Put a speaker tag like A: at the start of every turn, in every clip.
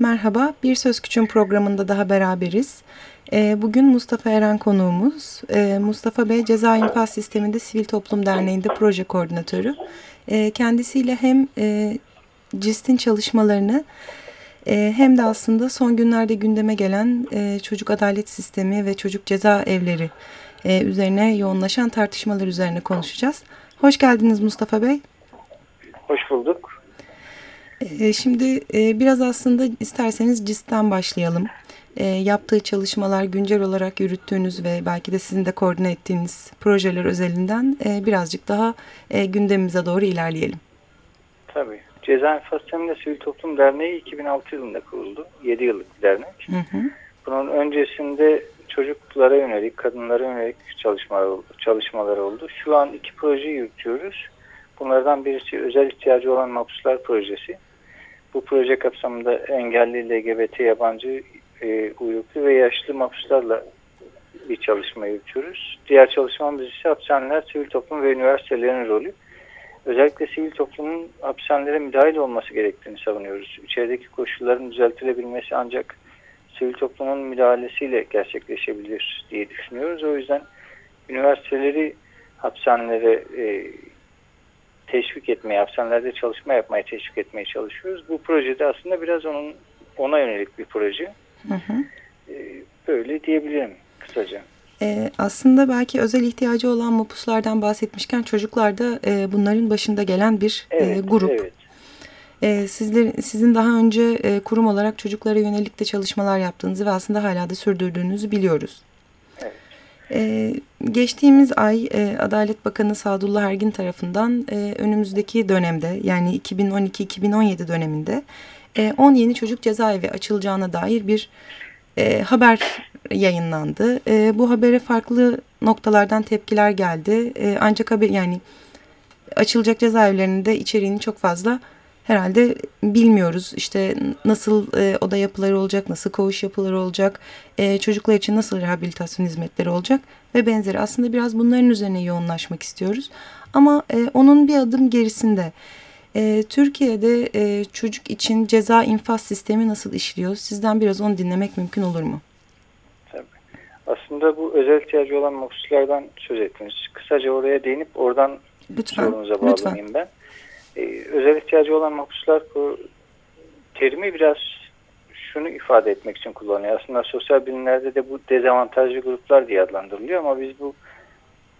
A: Merhaba, Bir Söz Küçüğün programında daha beraberiz. Ee, bugün Mustafa Eren konuğumuz. Ee, Mustafa Bey Ceza İnfaz Sistemi'nde Sivil Toplum Derneği'nde proje koordinatörü. Ee, kendisiyle hem e, CIST'in çalışmalarını e, hem de aslında son günlerde gündeme gelen e, çocuk adalet sistemi ve çocuk ceza evleri üzerine yoğunlaşan tartışmalar üzerine konuşacağız. Hoş geldiniz Mustafa Bey.
B: Hoş bulduk.
A: Ee, şimdi e, biraz aslında isterseniz CIS'ten başlayalım. Ee, yaptığı çalışmalar, güncel olarak yürüttüğünüz ve belki de sizin de koordine ettiğiniz projeler özelinden e, birazcık daha e, gündemimize doğru ilerleyelim.
B: Tabii. Ceza Enflasyonunda Sivil Toplum Derneği 2006 yılında kuruldu. 7 yıllık bir dernek. Hı hı. Bunun öncesinde çocuklara yönelik, kadınlara yönelik çalışmalar, çalışmalar oldu. Şu an iki proje yürütüyoruz. Bunlardan birisi özel ihtiyacı olan mahpuslar projesi. Bu proje kapsamında engelli, LGBT, yabancı, e, uyruklu ve yaşlı mahpuslarla bir çalışma yürütüyoruz. Diğer çalışmamız ise hapishaneler, sivil toplum ve üniversitelerin rolü. Özellikle sivil toplumun hapishanelere müdahil olması gerektiğini savunuyoruz. İçerideki koşulların düzeltilebilmesi ancak sivil toplumun müdahalesiyle gerçekleşebilir diye düşünüyoruz. O yüzden üniversiteleri hapishanelere e, teşvik etmeye, hapishanelerde çalışma yapmaya teşvik etmeye çalışıyoruz. Bu projede aslında biraz onun ona yönelik bir proje. Hı hı. Ee, böyle diyebilirim kısaca.
A: Ee, aslında belki özel ihtiyacı olan mapuslardan bahsetmişken çocuklar da e, bunların başında gelen bir e, evet, e, grup. Evet. E, sizler, sizin daha önce e, kurum olarak çocuklara yönelik de çalışmalar yaptığınızı ve aslında hala da sürdürdüğünüzü biliyoruz. Ee, geçtiğimiz ay e, Adalet Bakanı Sadullah Ergin tarafından e, önümüzdeki dönemde yani 2012-2017 döneminde e, 10 yeni çocuk cezaevi açılacağına dair bir e, haber yayınlandı. E, bu habere farklı noktalardan tepkiler geldi. E, ancak haber yani açılacak cezaevlerinde içeriğini çok fazla herhalde bilmiyoruz. İşte nasıl e, oda yapıları olacak, nasıl koğuş yapıları olacak, e, çocuklar için nasıl rehabilitasyon hizmetleri olacak ve benzeri. Aslında biraz bunların üzerine yoğunlaşmak istiyoruz. Ama e, onun bir adım gerisinde e, Türkiye'de e, çocuk için ceza infaz sistemi nasıl işliyor? Sizden biraz onu dinlemek mümkün olur mu?
B: Tabii. Aslında bu özel ihtiyacı olan mahpuslardan söz ettiniz. Kısaca oraya değinip oradan lütfen, sorunuza bağlanayım lütfen. ben e, özel ihtiyacı olan mahpuslar terimi biraz şunu ifade etmek için kullanıyor. Aslında sosyal bilimlerde de bu dezavantajlı gruplar diye adlandırılıyor ama biz bu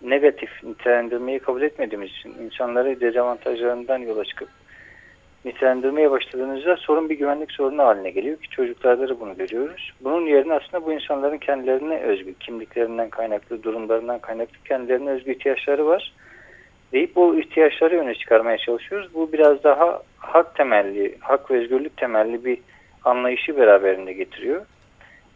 B: negatif nitelendirmeyi kabul etmediğimiz için insanları dezavantajlarından yola çıkıp nitelendirmeye başladığınızda sorun bir güvenlik sorunu haline geliyor ki çocuklarda da bunu görüyoruz. Bunun yerine aslında bu insanların kendilerine özgü, kimliklerinden kaynaklı, durumlarından kaynaklı kendilerine özgü ihtiyaçları var deyip bu ihtiyaçları öne çıkarmaya çalışıyoruz. Bu biraz daha hak temelli, hak ve özgürlük temelli bir anlayışı beraberinde getiriyor.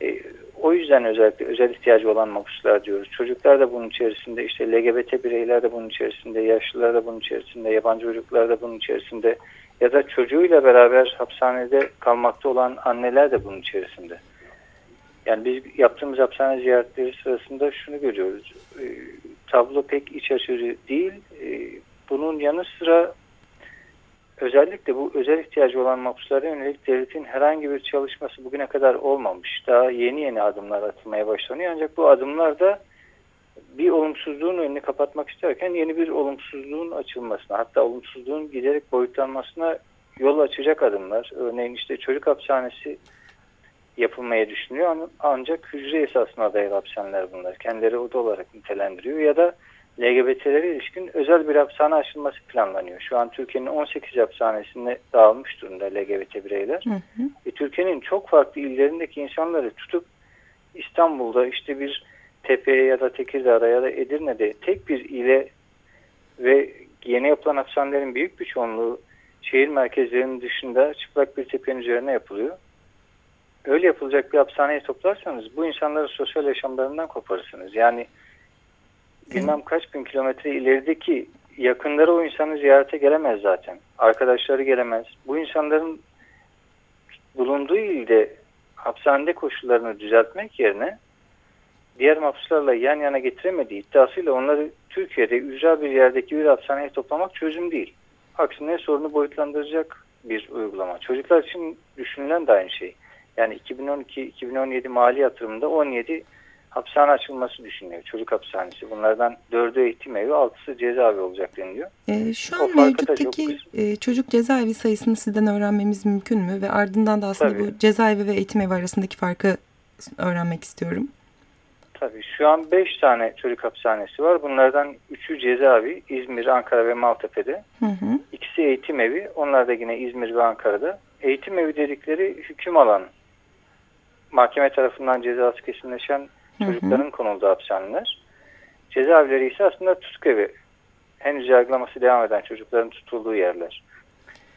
B: E, o yüzden özellikle özel ihtiyacı olan mahpuslar diyoruz. Çocuklar da bunun içerisinde, işte LGBT bireyler de bunun içerisinde, yaşlılar da bunun içerisinde, yabancı çocuklar da bunun içerisinde ya da çocuğuyla beraber hapishanede kalmakta olan anneler de bunun içerisinde. Yani biz yaptığımız hapishane ziyaretleri sırasında şunu görüyoruz. Tablo pek iç açıcı değil. E, bunun yanı sıra özellikle bu özel ihtiyacı olan mahpuslara yönelik devletin herhangi bir çalışması bugüne kadar olmamış. Daha yeni yeni adımlar atılmaya başlanıyor. Ancak bu adımlar da bir olumsuzluğun önünü kapatmak isterken yeni bir olumsuzluğun açılmasına hatta olumsuzluğun giderek boyutlanmasına yol açacak adımlar. Örneğin işte çocuk hapishanesi yapılmaya düşünüyor ancak hücre esasına dayalı hapishaneler bunlar. Kendileri oda olarak nitelendiriyor ya da LGBT'lere ilişkin özel bir hapishane açılması planlanıyor. Şu an Türkiye'nin 18 hapishanesinde dağılmış durumda LGBT bireyler. Hı hı. E, Türkiye'nin çok farklı illerindeki insanları tutup İstanbul'da işte bir Tepe'ye ya da Tekirdağ'da ya da Edirne'de tek bir ile ve yeni yapılan hapishanelerin büyük bir çoğunluğu şehir merkezlerinin dışında çıplak bir tepenin üzerine yapılıyor öyle yapılacak bir hapishaneye toplarsanız bu insanları sosyal yaşamlarından koparırsınız. Yani bilmem kaç bin kilometre ilerideki yakınları o insanı ziyarete gelemez zaten. Arkadaşları gelemez. Bu insanların bulunduğu ilde hapishanede koşullarını düzeltmek yerine diğer mahpuslarla yan yana getiremediği iddiasıyla onları Türkiye'de ücra bir yerdeki bir hapishaneye toplamak çözüm değil. Aksine sorunu boyutlandıracak bir uygulama. Çocuklar için düşünülen de aynı şey. Yani 2012-2017 mali yatırımında 17 hapishane açılması düşünülüyor. Çocuk hapishanesi. Bunlardan 4'ü eğitim evi, 6'sı cezaevi olacak deniliyor.
A: E, şu an mevcuttaki e, çocuk cezaevi sayısını sizden öğrenmemiz mümkün mü? Ve ardından da aslında Tabii. bu cezaevi ve eğitim evi arasındaki farkı öğrenmek istiyorum.
B: Tabii şu an 5 tane çocuk hapishanesi var. Bunlardan 3'ü cezaevi İzmir, Ankara ve Maltepe'de. Hı hı. İkisi eğitim evi. Onlar da yine İzmir ve Ankara'da. Eğitim evi dedikleri hüküm alan mahkeme tarafından cezası kesinleşen çocukların konulduğu hapishaneler. Cezaevleri ise aslında tutku evi. Henüz yargılaması devam eden çocukların tutulduğu yerler.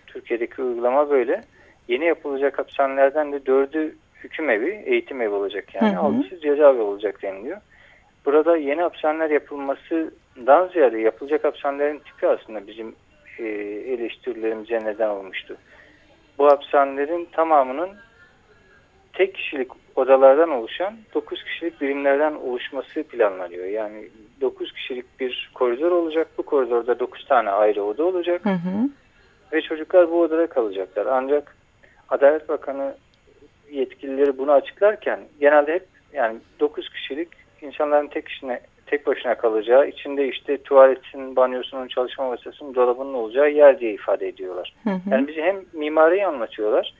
B: Türkiye'deki uygulama böyle. Yeni yapılacak hapishanelerden de dördü hüküm evi, eğitim evi olacak yani. Hı hı. Altısı cezaevi olacak deniliyor. Burada yeni hapishaneler yapılmasından ziyade yapılacak hapishanelerin tipi aslında bizim e, eleştirilerimize neden olmuştu. Bu hapishanelerin tamamının tek kişilik odalardan oluşan 9 kişilik birimlerden oluşması planlanıyor. Yani 9 kişilik bir koridor olacak. Bu koridorda 9 tane ayrı oda olacak. Hı hı. Ve çocuklar bu odada kalacaklar. Ancak Adalet Bakanı yetkilileri bunu açıklarken genelde hep yani 9 kişilik insanların tek kişine tek başına kalacağı, içinde işte tuvaletin, banyosunun, çalışma masasının, dolabının olacağı yer diye ifade ediyorlar. Hı hı. Yani bize hem mimariyi anlatıyorlar,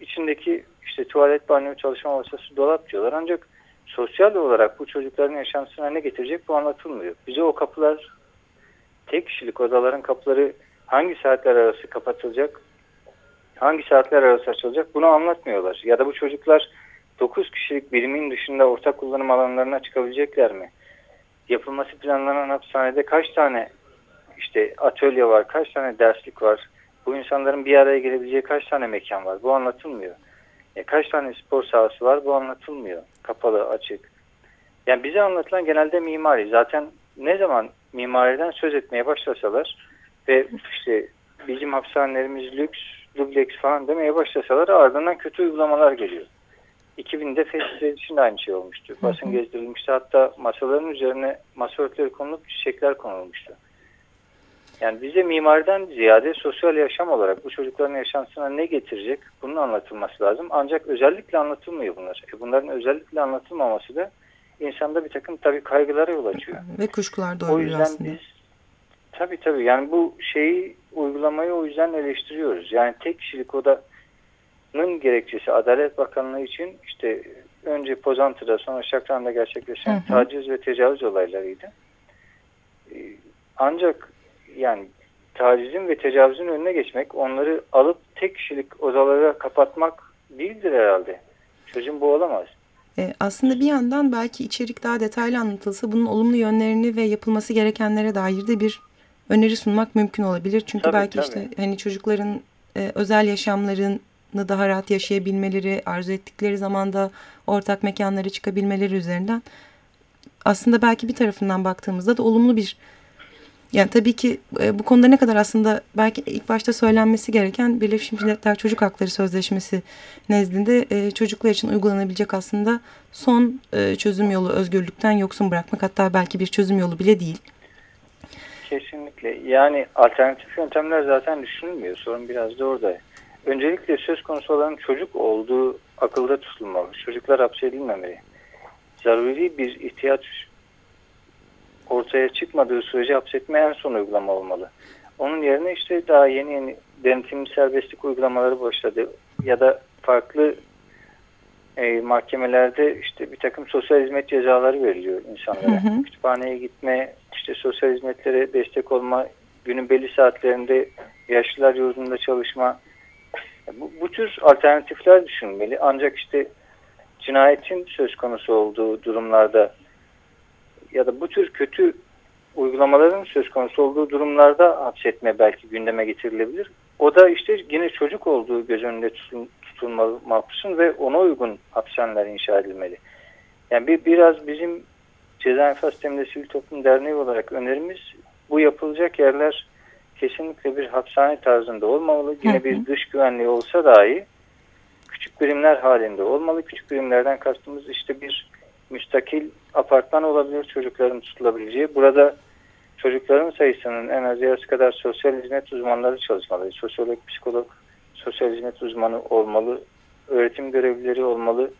B: içindeki işte tuvalet, banyo, çalışma masası, dolap diyorlar. Ancak sosyal olarak bu çocukların yaşantısına ne getirecek bu anlatılmıyor. Bize o kapılar, tek kişilik odaların kapıları hangi saatler arası kapatılacak, hangi saatler arası açılacak bunu anlatmıyorlar. Ya da bu çocuklar 9 kişilik birimin dışında ortak kullanım alanlarına çıkabilecekler mi? Yapılması planlanan hapishanede kaç tane işte atölye var, kaç tane derslik var? Bu insanların bir araya gelebileceği kaç tane mekan var? Bu anlatılmıyor. E, kaç tane spor sahası var? Bu anlatılmıyor. Kapalı, açık. Yani bize anlatılan genelde mimari. Zaten ne zaman mimariden söz etmeye başlasalar ve işte bizim hapishanelerimiz lüks, dubleks falan demeye başlasalar ardından kötü uygulamalar geliyor. 2000'de festival için de aynı şey olmuştu. Basın gezdirilmişti. Hatta masaların üzerine masa örtüleri konulup çiçekler konulmuştu. Yani bize mimariden ziyade sosyal yaşam olarak bu çocukların yaşantısına ne getirecek bunun anlatılması lazım. Ancak özellikle anlatılmıyor bunlar. E bunların özellikle anlatılmaması da insanda bir takım tabii kaygılara yol açıyor.
A: Ve kuşkular doğuruyor
B: O yüzden
A: aslında.
B: biz tabii tabii yani bu şeyi uygulamayı o yüzden eleştiriyoruz. Yani tek kişilik odanın gerekçesi Adalet Bakanlığı için işte önce Pozantı'da sonra Şakran'da gerçekleşen hı hı. taciz ve tecavüz olaylarıydı. E, ancak yani tacizin ve tecavüzün önüne geçmek, onları alıp tek kişilik odalara kapatmak değildir herhalde. Çözüm bu olamaz.
A: E, aslında bir yandan belki içerik daha detaylı anlatılsa bunun olumlu yönlerini ve yapılması gerekenlere dair de bir öneri sunmak mümkün olabilir. Çünkü tabii, belki tabii. işte hani çocukların e, özel yaşamlarını daha rahat yaşayabilmeleri, arzu ettikleri zamanda ortak mekanlara çıkabilmeleri üzerinden aslında belki bir tarafından baktığımızda da olumlu bir yani tabii ki e, bu konuda ne kadar aslında belki ilk başta söylenmesi gereken Birleşmiş Milletler Çocuk Hakları Sözleşmesi nezdinde e, çocuklar için uygulanabilecek aslında son e, çözüm yolu özgürlükten yoksun bırakmak hatta belki bir çözüm yolu bile değil.
B: Kesinlikle. Yani alternatif yöntemler zaten düşünülmüyor. Sorun biraz da orada. Öncelikle söz konusu olan çocuk olduğu akılda tutulmalı. Çocuklar hapsedilmemeli. Zaruri bir ihtiyaç ortaya çıkmadığı sürece hapsetme en son uygulama olmalı. Onun yerine işte daha yeni yeni denetim serbestlik uygulamaları başladı. Ya da farklı e, mahkemelerde işte bir takım sosyal hizmet cezaları veriliyor insanlara. Hı hı. Kütüphaneye gitme, işte sosyal hizmetlere destek olma, günün belli saatlerinde yaşlılar yurdunda çalışma. Bu, bu tür alternatifler düşünmeli. Ancak işte cinayetin söz konusu olduğu durumlarda ya da bu tür kötü uygulamaların söz konusu olduğu durumlarda hapsetme belki gündeme getirilebilir. O da işte yine çocuk olduğu göz önünde tutun, tutulmalı mahpusun ve ona uygun hapishaneler inşa edilmeli. Yani bir, biraz bizim Ceza İnfaz Sisteminde Sivil Toplum Derneği olarak önerimiz bu yapılacak yerler kesinlikle bir hapishane tarzında olmamalı. Yine bir dış güvenliği olsa dahi küçük birimler halinde olmalı. Küçük birimlerden kastımız işte bir müstakil apartman olabilir çocukların tutulabileceği. Burada çocukların sayısının en az yarısı kadar sosyal hizmet uzmanları çalışmalı. Sosyolog, psikolog, sosyal hizmet uzmanı olmalı, öğretim görevlileri olmalı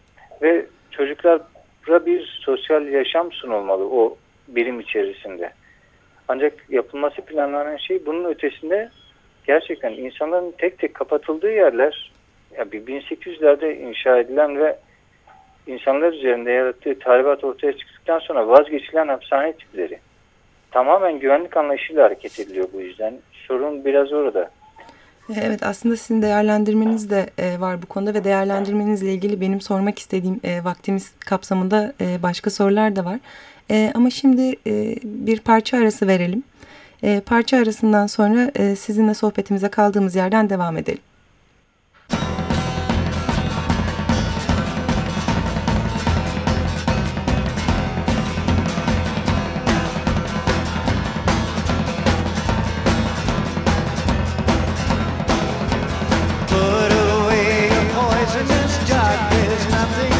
B: ve çocuklara bir sosyal yaşam sunulmalı o birim içerisinde. Ancak yapılması planlanan şey bunun ötesinde gerçekten insanların tek tek kapatıldığı yerler ya 1800'lerde inşa edilen ve insanlar üzerinde yarattığı talibat ortaya çıktıktan sonra vazgeçilen hapishane tipleri. Tamamen güvenlik anlayışıyla hareket ediliyor bu yüzden. Sorun biraz orada.
C: Evet aslında sizin değerlendirmeniz de e, var bu konuda ve değerlendirmenizle ilgili benim sormak istediğim e, vaktimiz kapsamında e, başka sorular da var. Ama şimdi bir parça arası verelim. Parça arasından sonra sizinle sohbetimize kaldığımız yerden devam edelim. something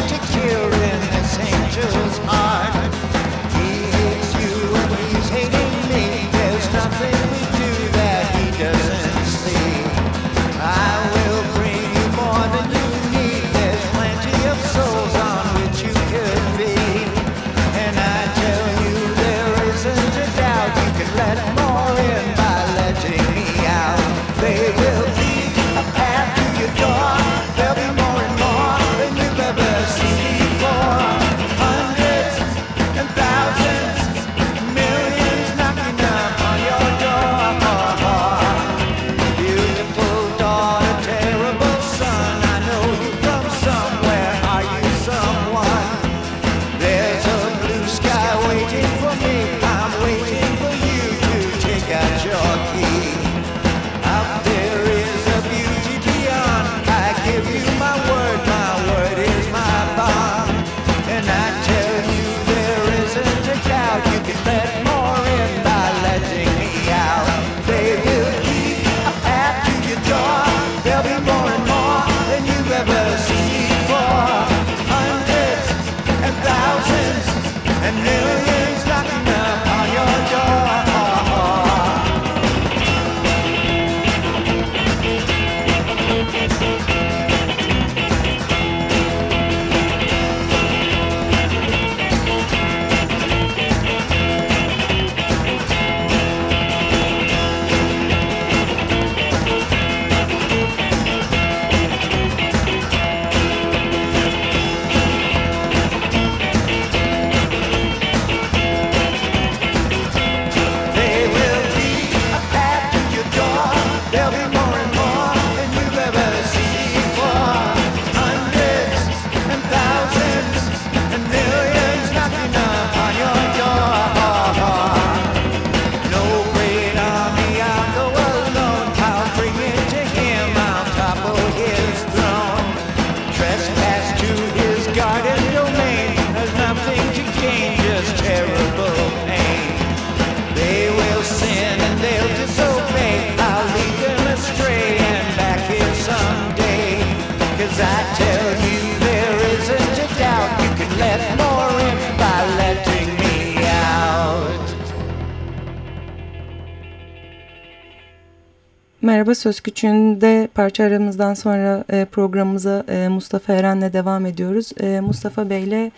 C: Merhaba Söz Küçüğü'nde parça aramızdan sonra e, programımıza e, Mustafa Eren'le devam ediyoruz. E, Mustafa Bey'le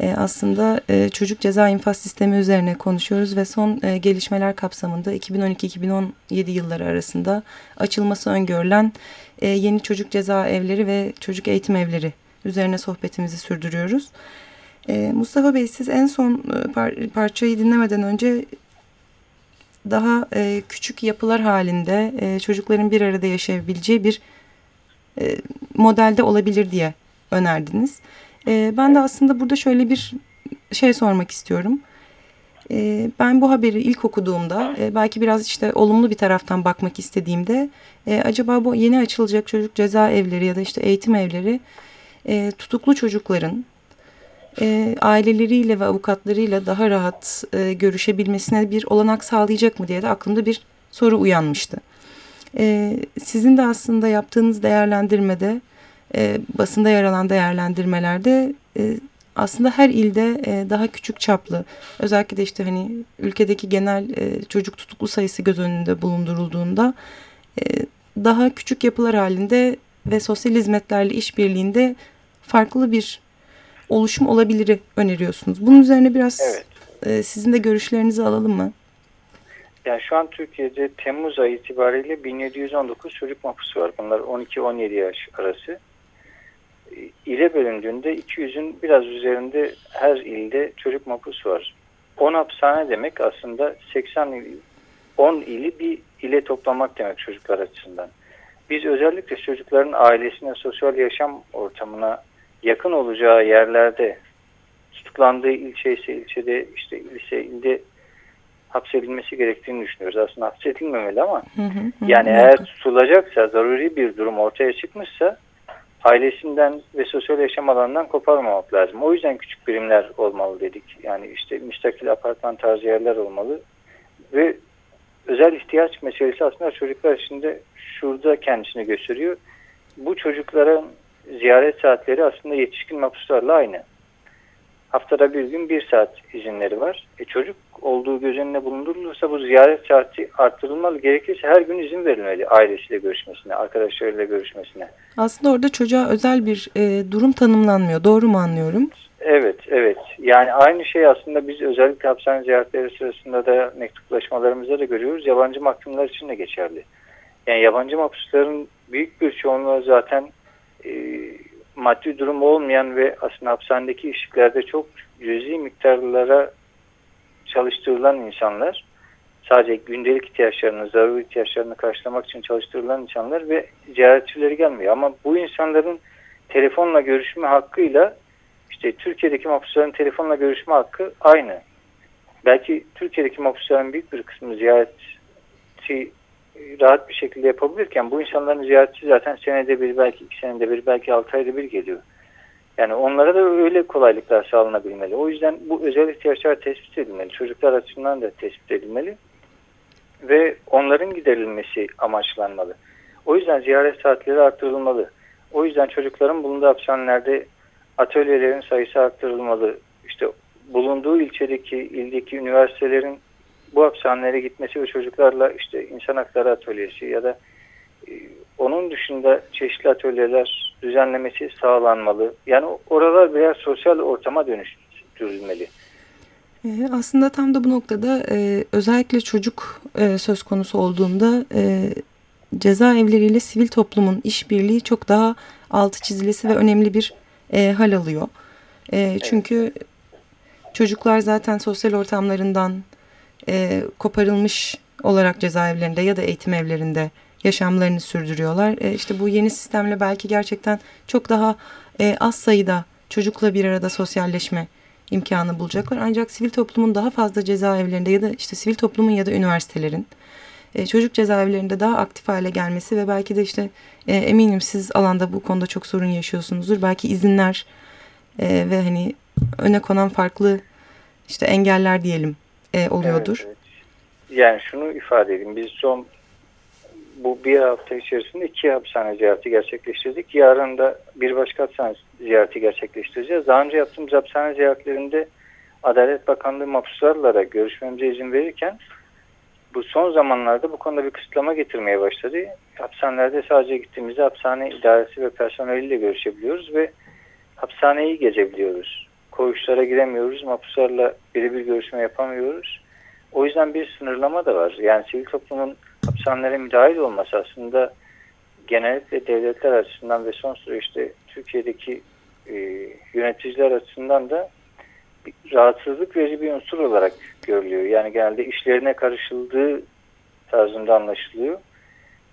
C: e, aslında e, çocuk ceza infaz sistemi üzerine konuşuyoruz ve son e, gelişmeler kapsamında 2012-2017 yılları arasında açılması öngörülen e, yeni çocuk ceza evleri ve çocuk eğitim evleri üzerine sohbetimizi sürdürüyoruz. E, Mustafa Bey siz en son e, par parçayı dinlemeden önce daha e, küçük yapılar halinde e, çocukların bir arada yaşayabileceği bir e, modelde olabilir diye önerdiniz. E, ben de aslında burada şöyle bir şey sormak istiyorum. E, ben bu haberi ilk okuduğumda e, belki biraz işte olumlu bir taraftan bakmak istediğimde e, acaba bu yeni açılacak çocuk ceza evleri ya da işte eğitim evleri e, tutuklu çocukların e, aileleriyle ve avukatlarıyla daha rahat e, görüşebilmesine bir olanak sağlayacak mı diye de aklımda bir soru uyanmıştı. E, sizin de aslında yaptığınız değerlendirmede, e, basında yer alan değerlendirmelerde e, aslında her ilde e, daha küçük çaplı, özellikle de işte hani ülkedeki genel e, çocuk tutuklu sayısı göz önünde bulundurulduğunda e,
A: daha küçük yapılar halinde ve sosyal hizmetlerle işbirliğinde farklı bir oluşum olabilir öneriyorsunuz. Bunun üzerine biraz evet. e, sizin de görüşlerinizi alalım mı?
B: Yani şu an Türkiye'de Temmuz ayı itibariyle 1719 çocuk mahpusu var. Bunlar 12-17 yaş arası. İle bölündüğünde 200'ün biraz üzerinde her ilde çocuk mahpusu var. 10 hapishane demek aslında 80 il, 10 ili bir ile toplamak demek çocuklar açısından. Biz özellikle çocukların ailesine, sosyal yaşam ortamına yakın olacağı yerlerde tutuklandığı ilçe ise ilçede, işte ilse ilde hapsedilmesi gerektiğini düşünüyoruz. Aslında hapsedilmemeli ama hı hı, yani hı, eğer tutulacaksa, zaruri bir durum ortaya çıkmışsa ailesinden ve sosyal yaşam alanından koparmamak lazım. O yüzden küçük birimler olmalı dedik. Yani işte müstakil apartman tarzı yerler olmalı ve özel ihtiyaç meselesi aslında çocuklar için de şurada kendisini gösteriyor. Bu çocukların ziyaret saatleri aslında yetişkin mahpuslarla aynı. Haftada bir gün bir saat izinleri var. E çocuk olduğu göz önüne bulundurulursa bu ziyaret saati arttırılmalı. Gerekirse her gün izin verilmeli ailesiyle görüşmesine, arkadaşlarıyla görüşmesine.
A: Aslında orada çocuğa özel bir e, durum tanımlanmıyor. Doğru mu anlıyorum?
B: Evet, evet. Yani aynı şey aslında biz özellikle hapishane ziyaretleri sırasında da mektuplaşmalarımızda da görüyoruz. Yabancı mahkumlar için de geçerli. Yani yabancı mahpusların büyük bir çoğunluğu zaten e, maddi durum olmayan ve aslında hapishanedeki işliklerde çok cüzi miktarlara çalıştırılan insanlar sadece gündelik ihtiyaçlarını, zaruri ihtiyaçlarını karşılamak için çalıştırılan insanlar ve ziyaretçileri gelmiyor. Ama bu insanların telefonla görüşme hakkıyla işte Türkiye'deki mahpusların telefonla görüşme hakkı aynı. Belki Türkiye'deki mahpusların büyük bir kısmı ziyaretçi rahat bir şekilde yapabilirken bu insanların ziyareti zaten senede bir belki iki senede bir belki altı ayda bir geliyor. Yani onlara da öyle kolaylıklar sağlanabilmeli. O yüzden bu özel ihtiyaçlar tespit edilmeli. Çocuklar açısından da tespit edilmeli. Ve onların giderilmesi amaçlanmalı. O yüzden ziyaret saatleri arttırılmalı. O yüzden çocukların bulunduğu hapishanelerde atölyelerin sayısı arttırılmalı. İşte bulunduğu ilçedeki, ildeki üniversitelerin bu hapishanelere gitmesi ve çocuklarla işte insan hakları atölyesi ya da e, onun dışında çeşitli atölyeler düzenlemesi sağlanmalı. Yani oralar birer sosyal ortama dönüştürülmeli.
A: E, aslında tam da bu noktada e, özellikle çocuk e, söz konusu olduğunda e, cezaevleriyle sivil toplumun işbirliği çok daha altı çizilisi ve önemli bir e, hal alıyor. E, çünkü çocuklar zaten sosyal ortamlarından e, koparılmış olarak cezaevlerinde ya da eğitim evlerinde yaşamlarını sürdürüyorlar. E, işte bu yeni sistemle belki gerçekten çok daha e, az sayıda çocukla bir arada sosyalleşme imkanı bulacaklar. Ancak sivil toplumun daha fazla cezaevlerinde ya da işte sivil toplumun ya da üniversitelerin e, çocuk cezaevlerinde daha aktif hale gelmesi ve belki de işte e, eminim siz alanda bu konuda çok sorun yaşıyorsunuzdur. Belki izinler e, ve hani öne konan farklı işte engeller diyelim e, oluyordur. Evet.
B: Yani şunu ifade edeyim. Biz son bu bir hafta içerisinde iki hapishane ziyareti gerçekleştirdik. Yarın da bir başka hapishane ziyareti gerçekleştireceğiz. Daha önce yaptığımız hapishane ziyaretlerinde Adalet Bakanlığı mahpuslarla görüşmemize izin verirken bu son zamanlarda bu konuda bir kısıtlama getirmeye başladı. Hapishanelerde sadece gittiğimizde hapishane idaresi ve personeliyle görüşebiliyoruz ve hapishaneyi gezebiliyoruz koğuşlara giremiyoruz. Mahpuslarla birebir görüşme yapamıyoruz. O yüzden bir sınırlama da var. Yani sivil toplumun hapishanelere müdahil olması aslında genellikle devletler açısından ve son süreçte Türkiye'deki e, yöneticiler açısından da rahatsızlık verici bir unsur olarak görülüyor. Yani genelde işlerine karışıldığı tarzında anlaşılıyor.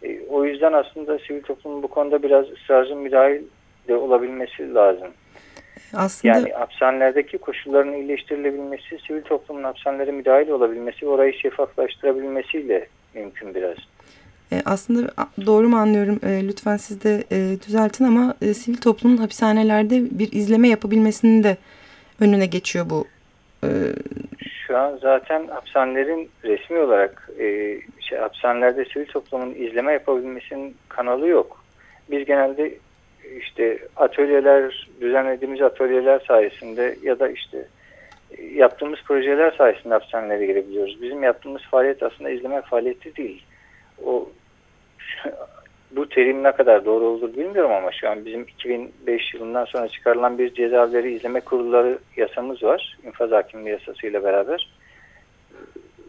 B: E, o yüzden aslında sivil toplumun bu konuda biraz ısrarcı müdahil de olabilmesi lazım. Aslında... Yani hapishanelerdeki koşulların iyileştirilebilmesi, sivil toplumun hapishanelere müdahil olabilmesi orayı şeffaflaştırabilmesiyle mümkün biraz.
A: E, aslında doğru mu anlıyorum? E, lütfen siz de e, düzeltin ama e, sivil toplumun hapishanelerde bir izleme yapabilmesinin de önüne geçiyor bu. E...
B: Şu an zaten hapishanelerin resmi olarak e, şey, hapishanelerde sivil toplumun izleme yapabilmesinin kanalı yok. Biz genelde işte atölyeler, düzenlediğimiz atölyeler sayesinde ya da işte yaptığımız projeler sayesinde hapishanelere girebiliyoruz. Bizim yaptığımız faaliyet aslında izleme faaliyeti değil. O bu terim ne kadar doğru olur bilmiyorum ama şu an bizim 2005 yılından sonra çıkarılan bir cezaevleri izleme kurulları yasamız var. İnfaz hakimliği yasasıyla beraber.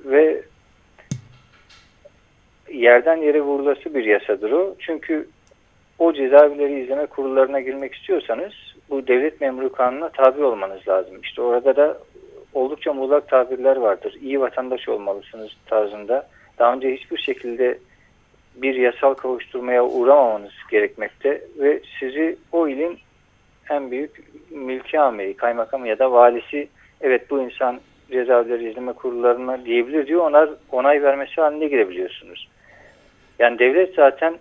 B: Ve yerden yere vurulası bir yasadır o. Çünkü o cezaevleri izleme kurullarına girmek istiyorsanız bu devlet memuru kanununa tabi olmanız lazım. İşte orada da oldukça muğlak tabirler vardır. İyi vatandaş olmalısınız tarzında. Daha önce hiçbir şekilde bir yasal kavuşturmaya uğramamanız gerekmekte ve sizi o ilin en büyük mülki amiri, kaymakamı ya da valisi evet bu insan cezaevleri izleme kurullarına diyebilir diyor. Onlar onay vermesi halinde girebiliyorsunuz. Yani devlet zaten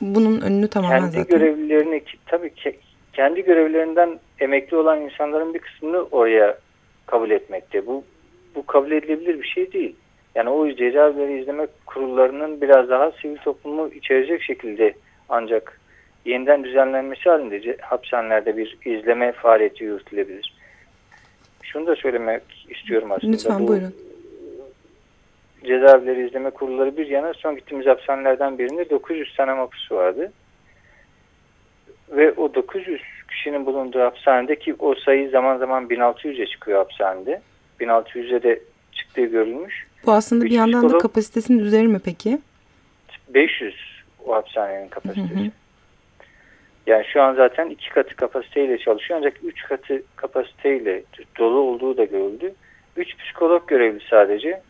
A: bunun önünü tamamen
B: kendi
A: zaten.
B: görevlilerini tabii ki kendi görevlerinden emekli olan insanların bir kısmını oraya kabul etmekte. Bu bu kabul edilebilir bir şey değil. Yani o cezaevleri izleme kurullarının biraz daha sivil toplumu içerecek şekilde ancak yeniden düzenlenmesi halinde hapishanelerde bir izleme faaliyeti yürütülebilir. Şunu da söylemek istiyorum aslında.
A: Lütfen
B: Bu,
A: buyurun.
B: Cezaevleri izleme kurulları bir yana son gittiğimiz hapishanelerden birinde 900 tane mahpus vardı. Ve o 900 kişinin bulunduğu hapishanede ki o sayı zaman zaman 1600'e çıkıyor hapishanede. 1600'e de çıktığı görülmüş.
A: Bu aslında bir yandan da kapasitesinin üzeri mi peki?
B: 500 o hapishanenin kapasitesi. Hı hı. Yani şu an zaten iki katı kapasiteyle çalışıyor ancak üç katı kapasiteyle dolu olduğu da görüldü. Üç psikolog görevli sadece.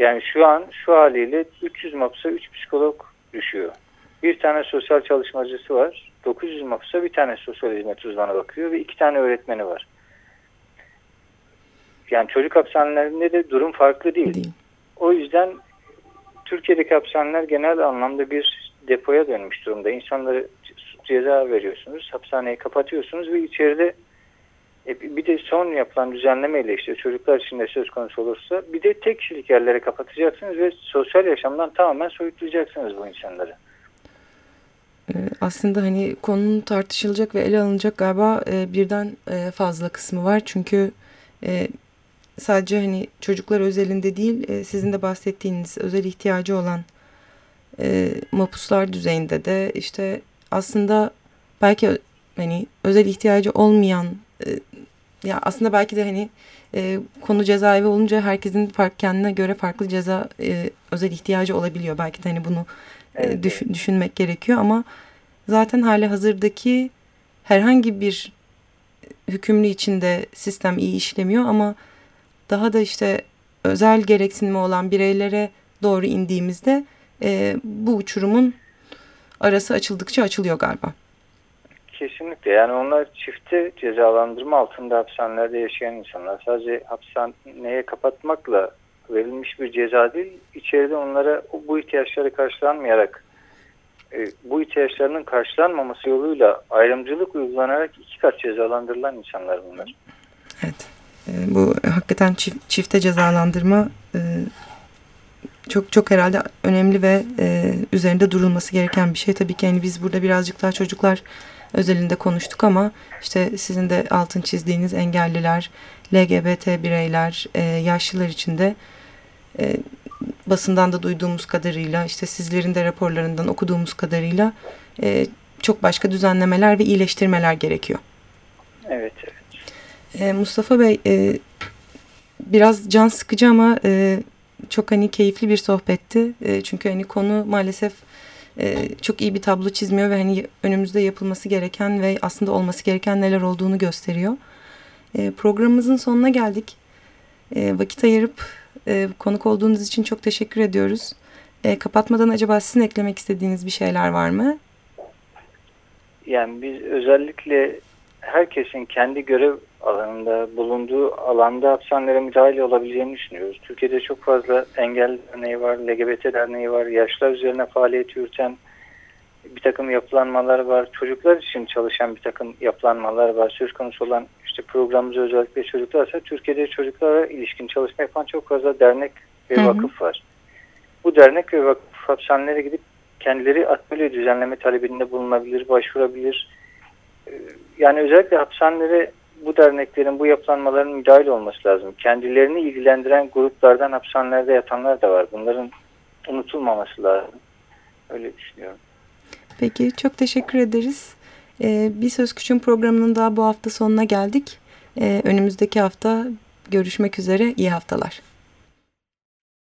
B: Yani şu an şu haliyle 300 mapsa 3 psikolog düşüyor. Bir tane sosyal çalışmacısı var. 900 mapsa bir tane sosyal hizmet uzmanı bakıyor ve iki tane öğretmeni var. Yani çocuk hapishanelerinde de durum farklı değil. değil. O yüzden Türkiye'deki hapishaneler genel anlamda bir depoya dönmüş durumda. İnsanları ceza veriyorsunuz, hapishaneyi kapatıyorsunuz ve içeride e, bir de son yapılan düzenlemeyle işte çocuklar için de söz konusu olursa bir de tek kişilik yerlere kapatacaksınız ve sosyal yaşamdan tamamen soyutlayacaksınız bu insanları.
A: Ee, aslında hani konunun tartışılacak ve ele alınacak galiba e, birden e, fazla kısmı var. Çünkü sadece hani çocuklar özelinde değil sizin de bahsettiğiniz özel ihtiyacı olan mapuslar düzeyinde de işte aslında belki hani özel ihtiyacı olmayan e, ya aslında belki de hani e, konu cezaevi olunca herkesin fark, kendine göre farklı ceza e, özel ihtiyacı olabiliyor. Belki de hani bunu e, evet. düş, düşünmek gerekiyor ama zaten hali hazırdaki herhangi bir hükümlü içinde sistem iyi işlemiyor ama daha da işte özel gereksinimi olan bireylere doğru indiğimizde e, bu uçurumun arası açıldıkça açılıyor galiba.
B: Kesinlikle yani onlar çifte cezalandırma altında hapishanelerde yaşayan insanlar. Sadece hapishaneye kapatmakla verilmiş bir ceza değil, içeride onlara bu ihtiyaçları karşılanmayarak e, bu ihtiyaçlarının karşılanmaması yoluyla ayrımcılık uygulanarak iki kat cezalandırılan insanlar bunlar.
A: Evet. E, bu hakikaten çift, çifte cezalandırma e, çok çok herhalde önemli ve üzerinde durulması gereken bir şey. Tabii ki yani biz burada birazcık daha çocuklar özelinde konuştuk ama işte sizin de altın çizdiğiniz engelliler, LGBT bireyler, e, yaşlılar için de e, basından da duyduğumuz kadarıyla işte sizlerin de raporlarından okuduğumuz kadarıyla e, çok başka düzenlemeler ve iyileştirmeler gerekiyor.
B: Evet, evet.
A: E, Mustafa Bey e, biraz can sıkıcı ama e, çok hani keyifli bir sohbetti. E, çünkü hani konu maalesef e, çok iyi bir tablo çizmiyor ve hani önümüzde yapılması gereken ve aslında olması gereken neler olduğunu gösteriyor. E, programımızın sonuna geldik. E, vakit ayırıp konuk olduğunuz için çok teşekkür ediyoruz. Kapatmadan acaba sizin eklemek istediğiniz bir şeyler var mı?
B: Yani biz özellikle herkesin kendi görev alanında bulunduğu alanda hapishanelere müdahale olabileceğini düşünüyoruz. Türkiye'de çok fazla engel derneği var, LGBT derneği var, yaşlar üzerine faaliyet yürüten bir takım yapılanmalar var. Çocuklar için çalışan bir takım yapılanmalar var. Söz konusu olan işte programımız özellikle çocuklarsa Türkiye'de çocuklara ilişkin çalışma yapan çok fazla dernek ve hı hı. vakıf var. Bu dernek ve vakıf hapishanelere gidip kendileri atölye düzenleme talebinde bulunabilir, başvurabilir. Ee, yani özellikle hapishanelere bu derneklerin, bu yapılanmaların müdahil olması lazım. Kendilerini ilgilendiren gruplardan hapishanelerde yatanlar da var. Bunların unutulmaması lazım. Öyle düşünüyorum.
A: Peki çok teşekkür ederiz. Ee, bir Söz Küçüğün programının daha bu hafta sonuna geldik. Ee, önümüzdeki hafta görüşmek üzere. İyi haftalar.